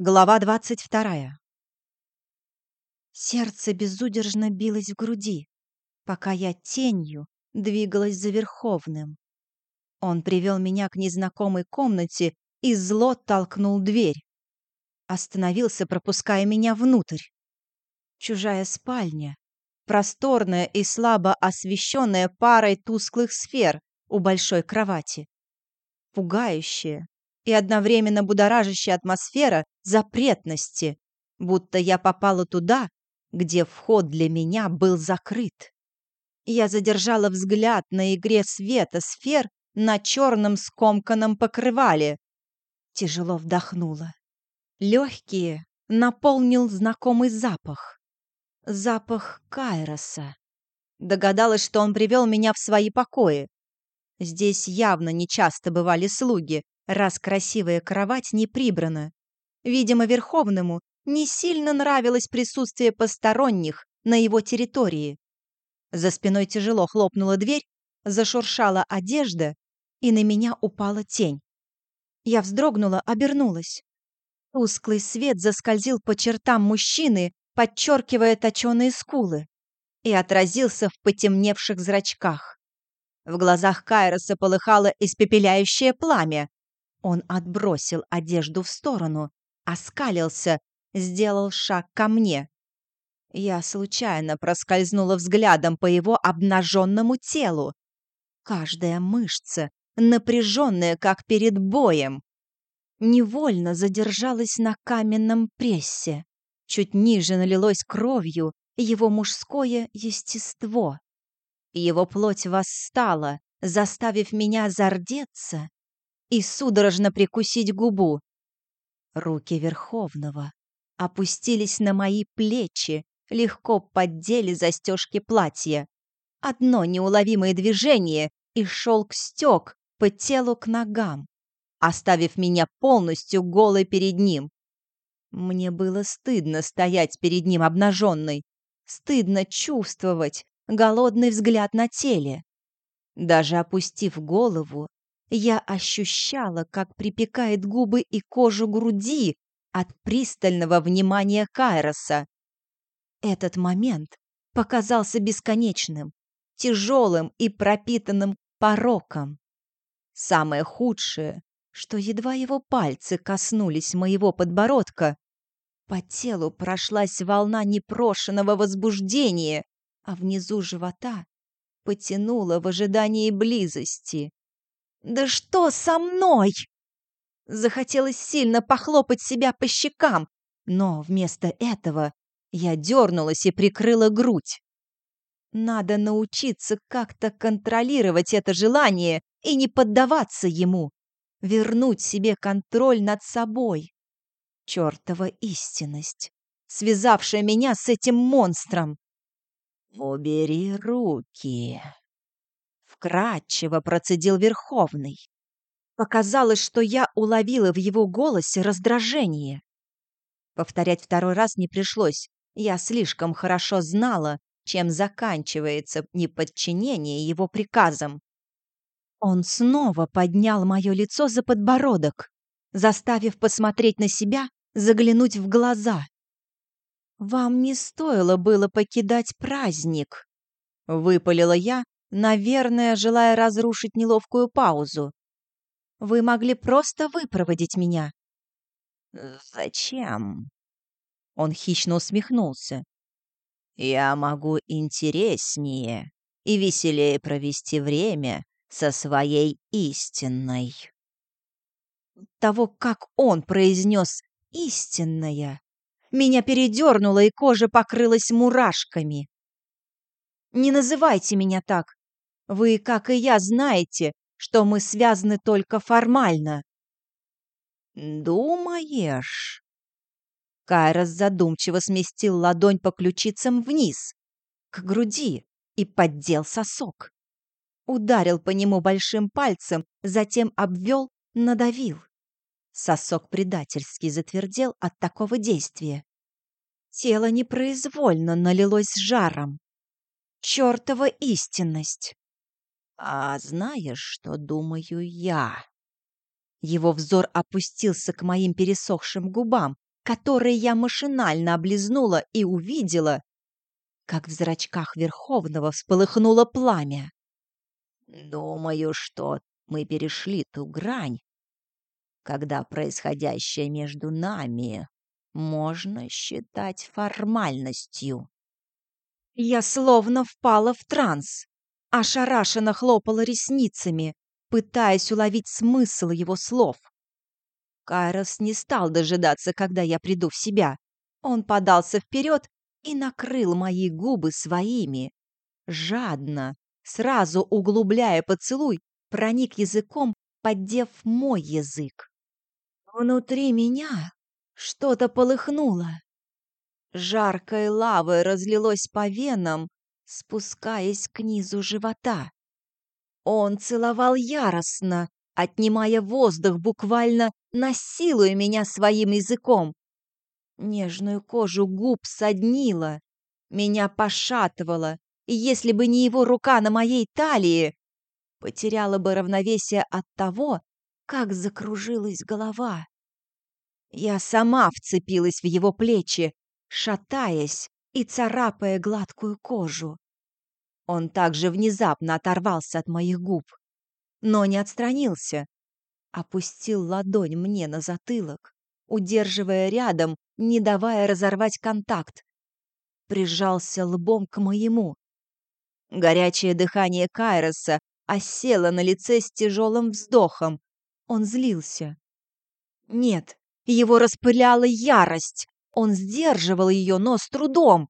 Глава двадцать вторая. Сердце безудержно билось в груди, пока я тенью двигалась за Верховным. Он привел меня к незнакомой комнате и зло толкнул дверь. Остановился, пропуская меня внутрь. Чужая спальня, просторная и слабо освещенная парой тусклых сфер у большой кровати. Пугающая, и одновременно будоражащая атмосфера запретности, будто я попала туда, где вход для меня был закрыт. Я задержала взгляд на игре света сфер на черном скомканном покрывале. Тяжело вдохнула. Легкие наполнил знакомый запах. Запах Кайроса. Догадалась, что он привел меня в свои покои. Здесь явно нечасто бывали слуги, раз красивая кровать не прибрана. Видимо, Верховному не сильно нравилось присутствие посторонних на его территории. За спиной тяжело хлопнула дверь, зашуршала одежда, и на меня упала тень. Я вздрогнула, обернулась. Тусклый свет заскользил по чертам мужчины, подчеркивая точеные скулы, и отразился в потемневших зрачках. В глазах Кайроса полыхало испепеляющее пламя, он отбросил одежду в сторону, оскалился, сделал шаг ко мне. Я случайно проскользнула взглядом по его обнаженному телу. Каждая мышца, напряженная, как перед боем. Невольно задержалась на каменном прессе. Чуть ниже налилось кровью его мужское естество. Его плоть восстала, заставив меня зардеться и судорожно прикусить губу. Руки Верховного опустились на мои плечи, легко поддели застежки платья. Одно неуловимое движение, и шелк стек по телу к ногам, оставив меня полностью голой перед ним. Мне было стыдно стоять перед ним обнаженной, стыдно чувствовать голодный взгляд на теле. Даже опустив голову, я ощущала, как припекает губы и кожу груди от пристального внимания Кайроса. Этот момент показался бесконечным, тяжелым и пропитанным пороком. Самое худшее, что едва его пальцы коснулись моего подбородка, по телу прошлась волна непрошенного возбуждения, а внизу живота потянуло в ожидании близости. Да что со мной? Захотелось сильно похлопать себя по щекам, но вместо этого я дернулась и прикрыла грудь. Надо научиться как-то контролировать это желание и не поддаваться ему, вернуть себе контроль над собой. Чёртова истинность, связавшая меня с этим монстром. «Убери руки», вкрадчиво процедил Верховный. Показалось, что я уловила в его голосе раздражение. Повторять второй раз не пришлось. Я слишком хорошо знала, чем заканчивается неподчинение его приказам. Он снова поднял мое лицо за подбородок, заставив посмотреть на себя, заглянуть в глаза. «Вам не стоило было покидать праздник», — выпалила я, наверное, желая разрушить неловкую паузу. Вы могли просто выпроводить меня. Зачем? Он хищно усмехнулся. Я могу интереснее и веселее провести время со своей истинной. Того, как он произнес «истинная», меня передернуло, и кожа покрылась мурашками. «Не называйте меня так. Вы, как и я, знаете, что мы связаны только формально. Думаешь? Кайрос задумчиво сместил ладонь по ключицам вниз, к груди, и поддел сосок. Ударил по нему большим пальцем, затем обвел, надавил. Сосок предательски затвердел от такого действия. Тело непроизвольно налилось жаром. Чёртова истинность! «А знаешь, что думаю я?» Его взор опустился к моим пересохшим губам, которые я машинально облизнула и увидела, как в зрачках Верховного вспыхнуло пламя. «Думаю, что мы перешли ту грань, когда происходящее между нами можно считать формальностью». Я словно впала в транс, ошарашенно хлопала ресницами, пытаясь уловить смысл его слов. Кайрос не стал дожидаться, когда я приду в себя. Он подался вперед и накрыл мои губы своими. Жадно, сразу углубляя поцелуй, проник языком, поддев мой язык. Внутри меня что-то полыхнуло. Жаркой лавой разлилось по венам, спускаясь к низу живота. Он целовал яростно, отнимая воздух, буквально насилуя меня своим языком. Нежную кожу губ соднила, меня пошатывало, и если бы не его рука на моей талии, потеряла бы равновесие от того, как закружилась голова. Я сама вцепилась в его плечи, шатаясь и царапая гладкую кожу. Он также внезапно оторвался от моих губ, но не отстранился. Опустил ладонь мне на затылок, удерживая рядом, не давая разорвать контакт. Прижался лбом к моему. Горячее дыхание Кайроса осело на лице с тяжелым вздохом. Он злился. Нет, его распыляла ярость. Он сдерживал ее, но с трудом.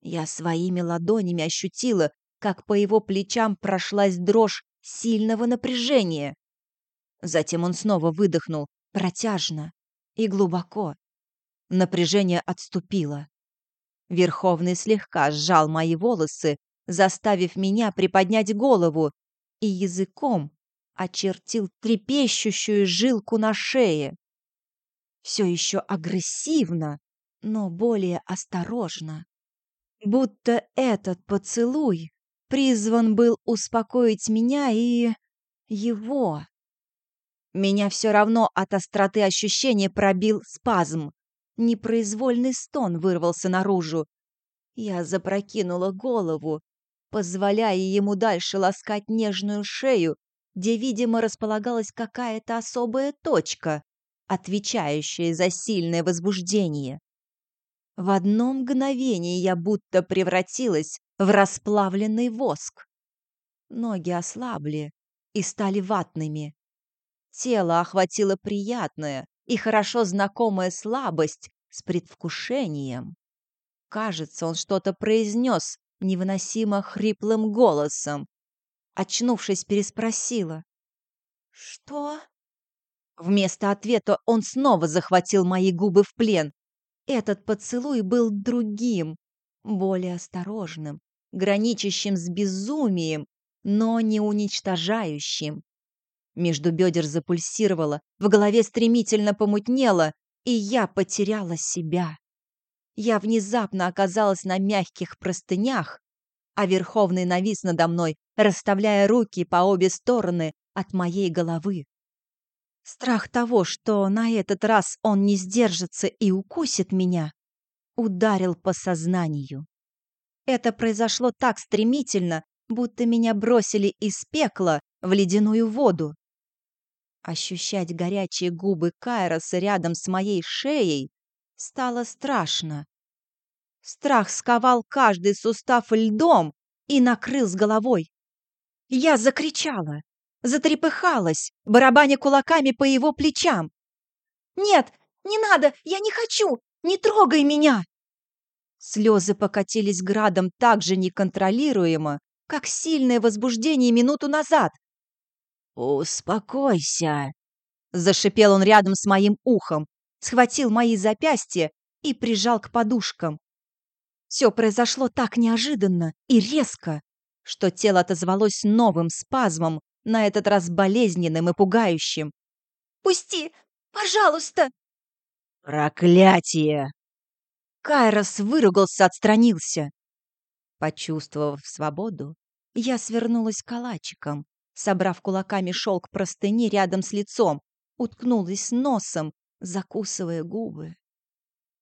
Я своими ладонями ощутила, как по его плечам прошлась дрожь сильного напряжения. Затем он снова выдохнул, протяжно и глубоко. Напряжение отступило. Верховный слегка сжал мои волосы, заставив меня приподнять голову, и языком очертил трепещущую жилку на шее все еще агрессивно, но более осторожно. Будто этот поцелуй призван был успокоить меня и... его. Меня все равно от остроты ощущения пробил спазм. Непроизвольный стон вырвался наружу. Я запрокинула голову, позволяя ему дальше ласкать нежную шею, где, видимо, располагалась какая-то особая точка отвечающее за сильное возбуждение. В одно мгновение я будто превратилась в расплавленный воск. Ноги ослабли и стали ватными. Тело охватило приятная и хорошо знакомая слабость с предвкушением. Кажется, он что-то произнес невыносимо хриплым голосом. Очнувшись, переспросила. «Что?» Вместо ответа он снова захватил мои губы в плен. Этот поцелуй был другим, более осторожным, граничащим с безумием, но не уничтожающим. Между бедер запульсировало, в голове стремительно помутнело, и я потеряла себя. Я внезапно оказалась на мягких простынях, а Верховный навис надо мной, расставляя руки по обе стороны от моей головы. Страх того, что на этот раз он не сдержится и укусит меня, ударил по сознанию. Это произошло так стремительно, будто меня бросили из пекла в ледяную воду. Ощущать горячие губы Кайроса рядом с моей шеей стало страшно. Страх сковал каждый сустав льдом и накрыл с головой. Я закричала, затрепыхалась, барабаня кулаками по его плечам. «Нет, не надо, я не хочу! Не трогай меня!» Слезы покатились градом так же неконтролируемо, как сильное возбуждение минуту назад. «Успокойся!» Зашипел он рядом с моим ухом, схватил мои запястья и прижал к подушкам. Все произошло так неожиданно и резко, что тело отозвалось новым спазмом, на этот раз болезненным и пугающим. «Пусти! Пожалуйста!» «Проклятие!» Кайрос выругался, отстранился. Почувствовав свободу, я свернулась калачиком, собрав кулаками шелк простыни рядом с лицом, уткнулась носом, закусывая губы.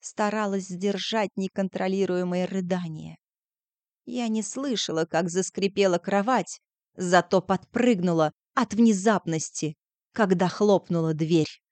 старалась сдержать неконтролируемое рыдание. Я не слышала, как заскрипела кровать, зато подпрыгнула от внезапности, когда хлопнула дверь.